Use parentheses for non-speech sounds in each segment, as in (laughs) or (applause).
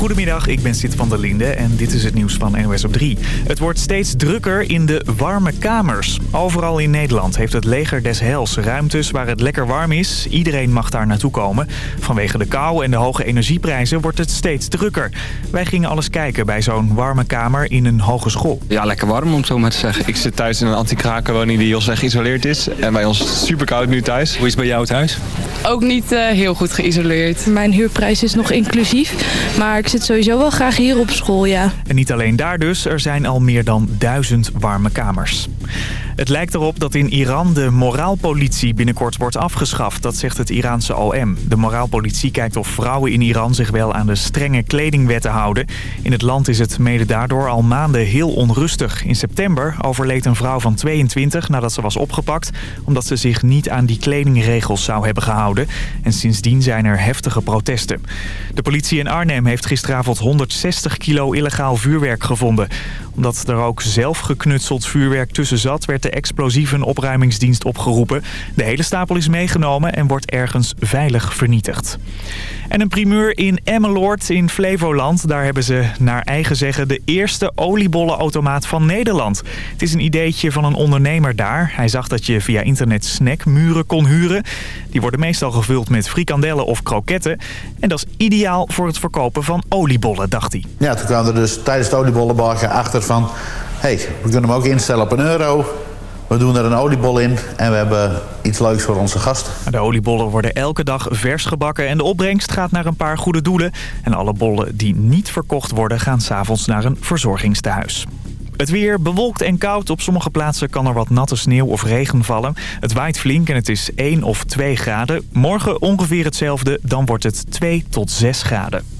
Goedemiddag, ik ben Sid van der Linde en dit is het nieuws van NOS op 3. Het wordt steeds drukker in de warme kamers. Overal in Nederland heeft het leger des Hels ruimtes waar het lekker warm is. Iedereen mag daar naartoe komen. Vanwege de kou en de hoge energieprijzen wordt het steeds drukker. Wij gingen alles kijken bij zo'n warme kamer in een hogeschool. Ja, lekker warm om het zo maar te zeggen. Ik zit thuis in een anti-krakenwoning die heel slecht geïsoleerd is. En bij ons is het super koud nu thuis. Hoe is het bij jou thuis? Ook niet uh, heel goed geïsoleerd. Mijn huurprijs is nog inclusief, maar ik zit sowieso wel graag hier op school, ja. En niet alleen daar dus, er zijn al meer dan duizend warme kamers. Het lijkt erop dat in Iran de moraalpolitie binnenkort wordt afgeschaft. Dat zegt het Iraanse OM. De moraalpolitie kijkt of vrouwen in Iran zich wel aan de strenge kledingwetten houden. In het land is het mede daardoor al maanden heel onrustig. In september overleed een vrouw van 22 nadat ze was opgepakt... omdat ze zich niet aan die kledingregels zou hebben gehouden. En sindsdien zijn er heftige protesten. De politie in Arnhem heeft gisteravond 160 kilo illegaal vuurwerk gevonden. Omdat er ook zelf geknutseld vuurwerk tussen zat... werd de explosieve opruimingsdienst opgeroepen. De hele stapel is meegenomen en wordt ergens veilig vernietigd. En een primeur in Emmeloord in Flevoland. Daar hebben ze naar eigen zeggen de eerste oliebollenautomaat van Nederland. Het is een ideetje van een ondernemer daar. Hij zag dat je via internet snackmuren kon huren. Die worden meestal gevuld met frikandellen of kroketten. En dat is ideaal voor het verkopen van oliebollen, dacht hij. Ja, toen kwamen er dus tijdens het oliebollenbakken achter van... hé, hey, we kunnen hem ook instellen op een euro... We doen er een oliebol in en we hebben iets leuks voor onze gasten. De oliebollen worden elke dag vers gebakken en de opbrengst gaat naar een paar goede doelen. En alle bollen die niet verkocht worden gaan s'avonds naar een verzorgingstehuis. Het weer bewolkt en koud. Op sommige plaatsen kan er wat natte sneeuw of regen vallen. Het waait flink en het is 1 of 2 graden. Morgen ongeveer hetzelfde, dan wordt het 2 tot 6 graden.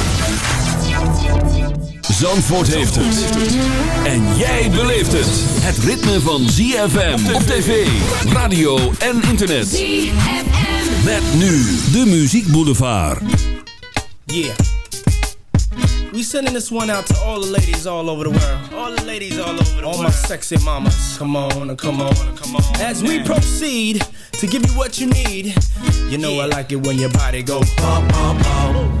Zandvoort heeft het. En jij beleeft het. Het ritme van ZFM op tv, radio en internet. ZFM. Met nu de Muziek Boulevard. Yeah. We sending this one out to all the ladies all over the world. All the ladies all over the all world. All my sexy mamas. Come on, come on, come on. As we proceed to give you what you need. You know I like it when your body go pop, pop, pop.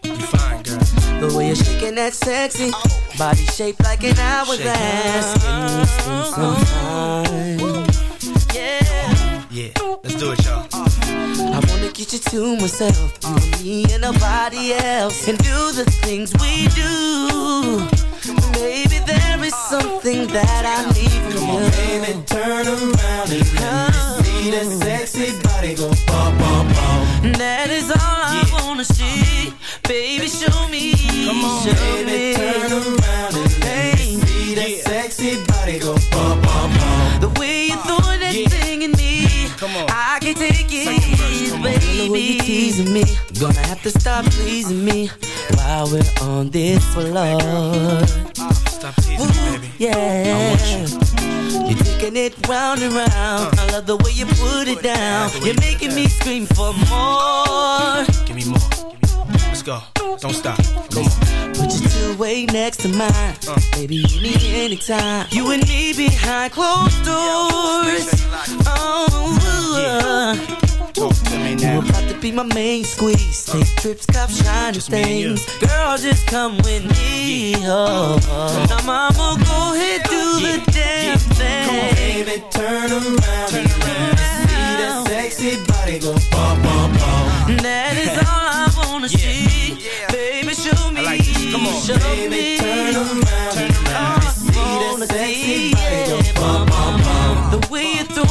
The way you're shaking that sexy. Body shaped like an hourglass. Can we spend some time? Yeah. Yeah, let's do it, y'all. I wanna get you to myself, uh, me and nobody else, and do the things we do. Maybe there is something that I need from you. Come you. on, baby, turn around and let me see that sexy body go bum, bum, bum. That is all I wanna see. Baby, show me. Come on, show baby, me. turn around and let me see that sexy body go bum, bum, bum. The way you throw that thing in me, Come on. I can take it, verse, come on. baby. The way you teasing me, gonna have to stop pleasing me while we're on this floor. Stop teasing me, baby. Yeah. I want You're taking it round and round. Uh. I love the way you put it down. You're making me scream for more. Give me more. Let's go. Don't stop. Come on. Put your two way next to mine. Uh. Baby, you need anytime. You and me behind closed doors. Oh, Talk to me now. you about be my main squeeze. Take uh. trips, cop shiny things. Girl, just come with me. Oh, oh. Now, mama, go ahead, do the damn thing. Come on, baby, turn around. Turn around. See that sexy body go bum, bum, bum. That is all I wanna see. Baby, show me. Come on. Show Baby, me. turn around. Turn around. See that sexy body go bum, bum, bum. The way you're throwing that thing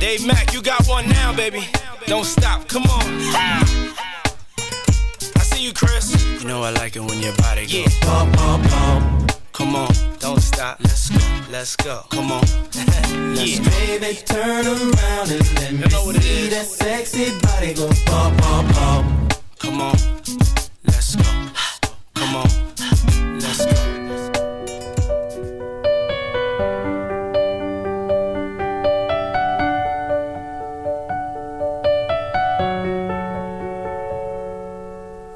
Dave Mack, you got one now, baby. Don't stop. Come on. I see you, Chris. You know I like it when your body goes. Yeah. Bum, bum, bum. Come on. Don't stop. Let's go. Let's go. Come on. (laughs) yeah. Baby, turn around and let me know what see that sexy body go bum, bum, bum. Come on, let's go. Come on, let's go.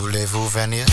Voulez-vous venir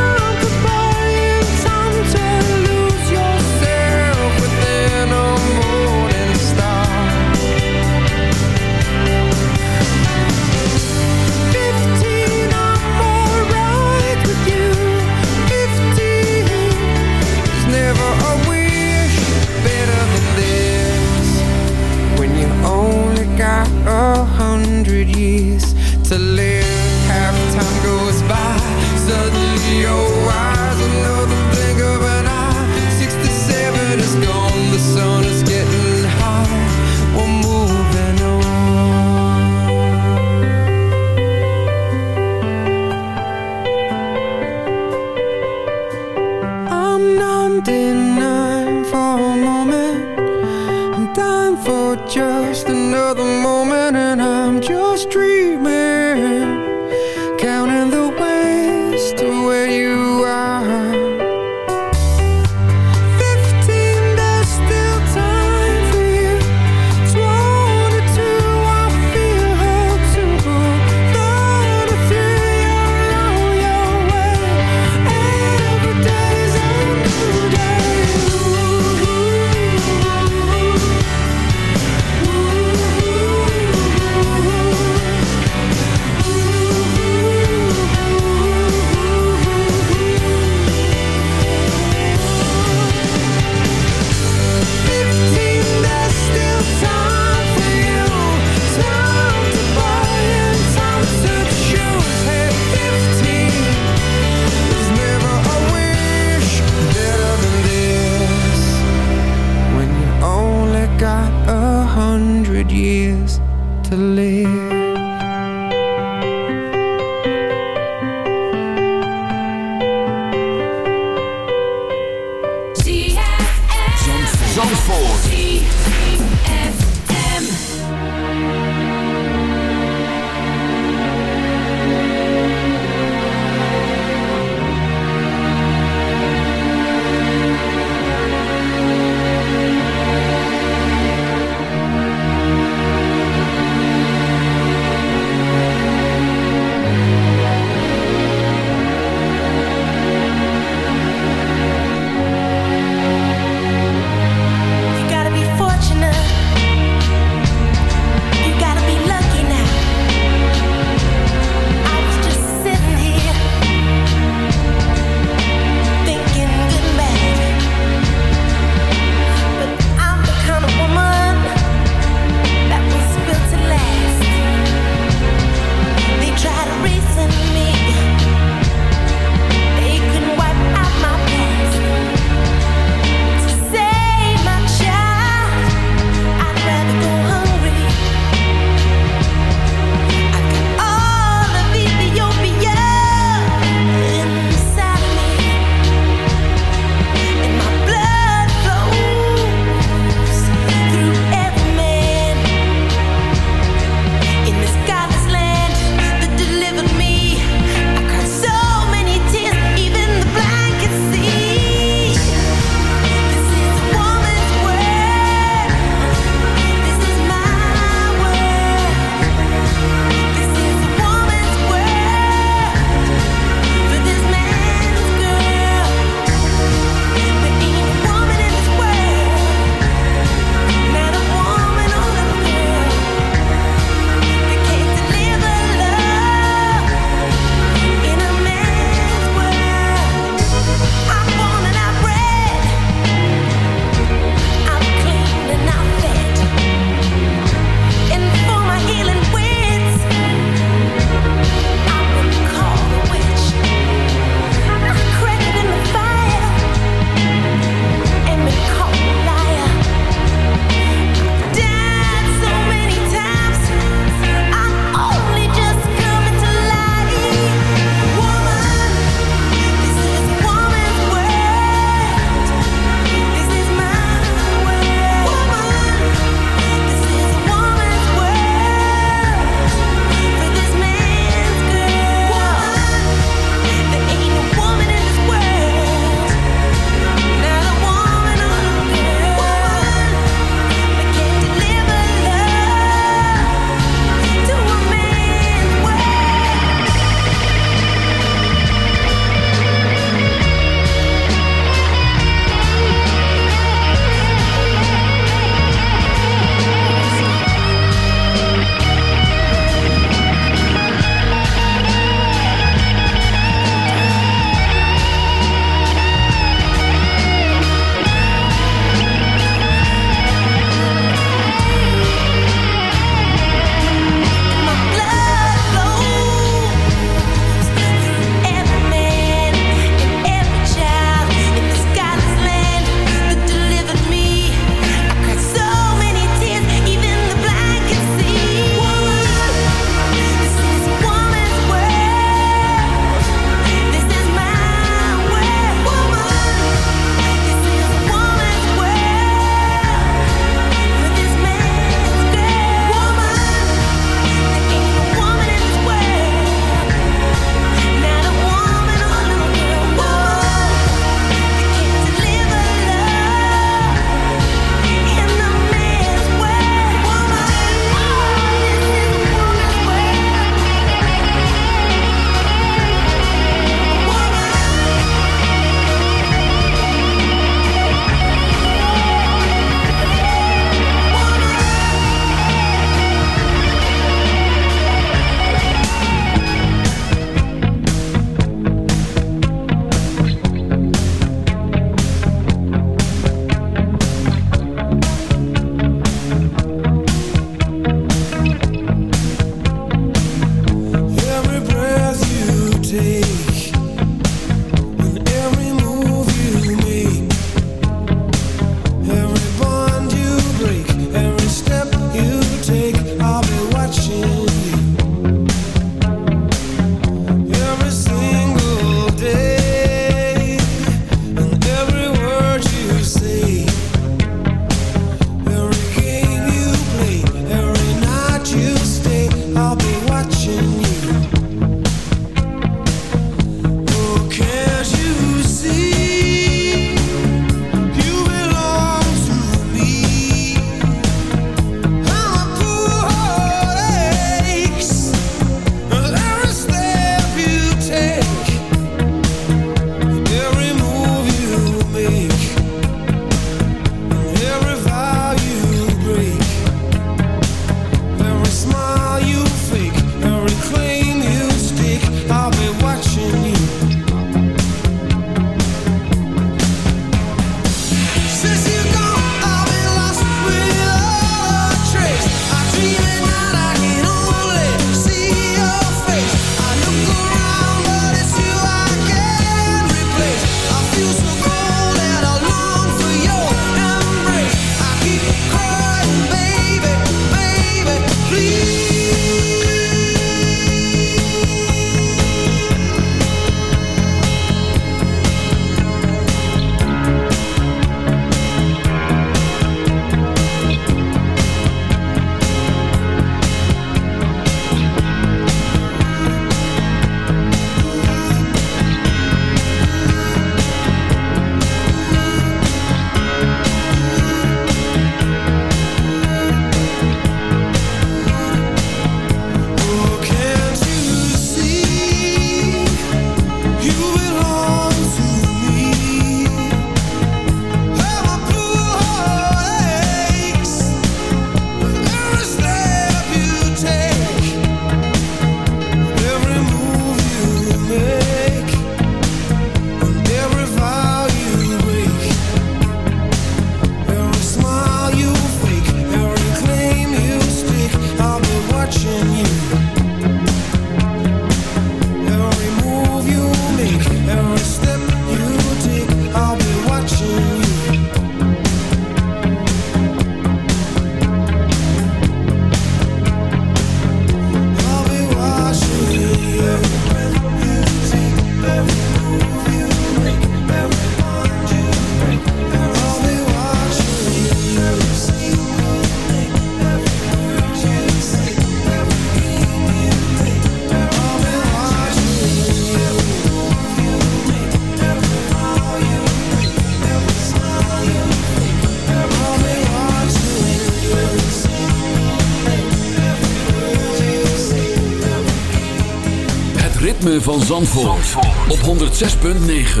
van Zandvoort, op 106.9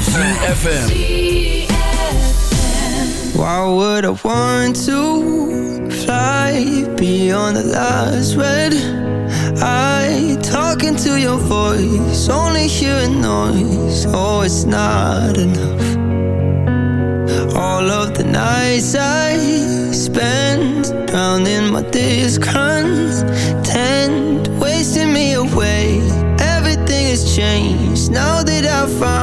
CFFM Why would I want to fly beyond the last red I talking to your voice, only hearing noise. Oh, it's not enough. All of the nights I spend drowning my discons did I find?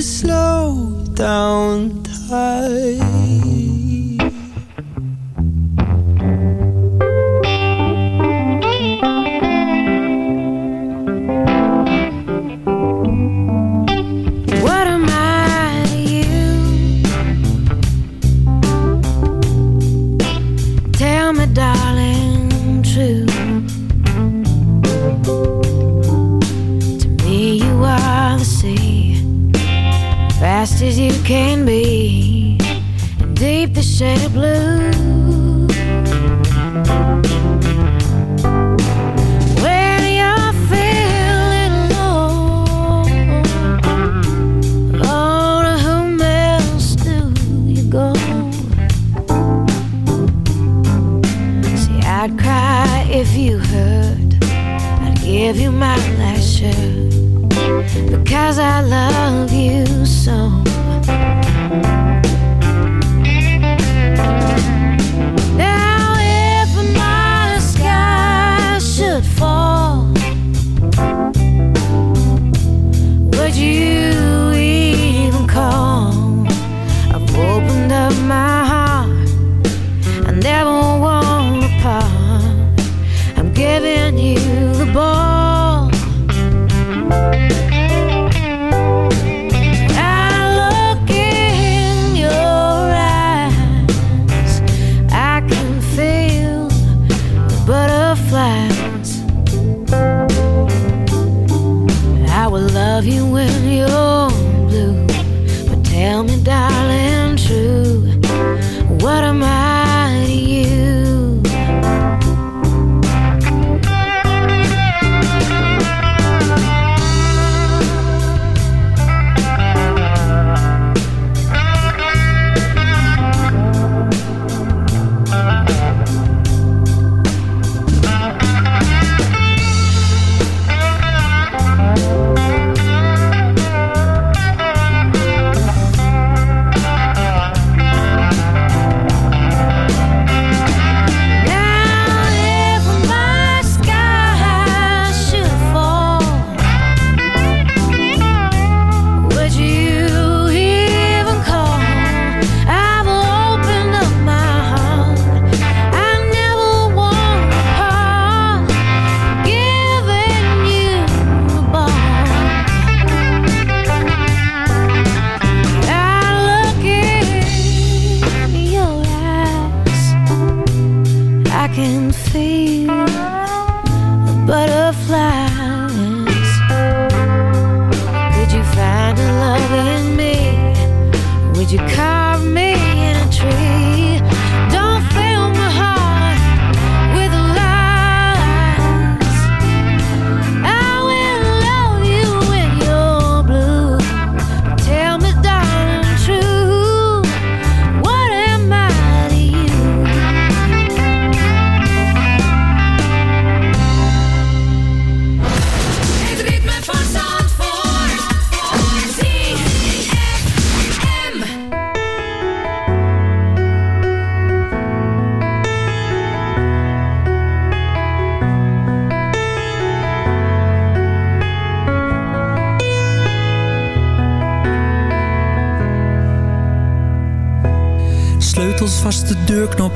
slow.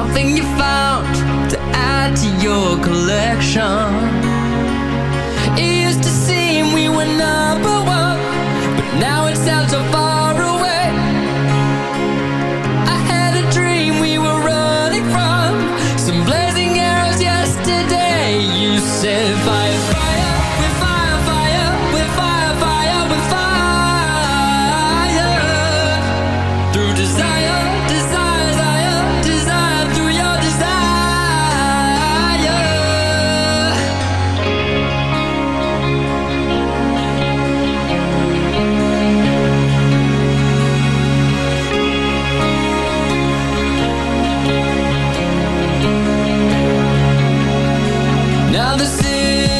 something you found to add to your collection. another city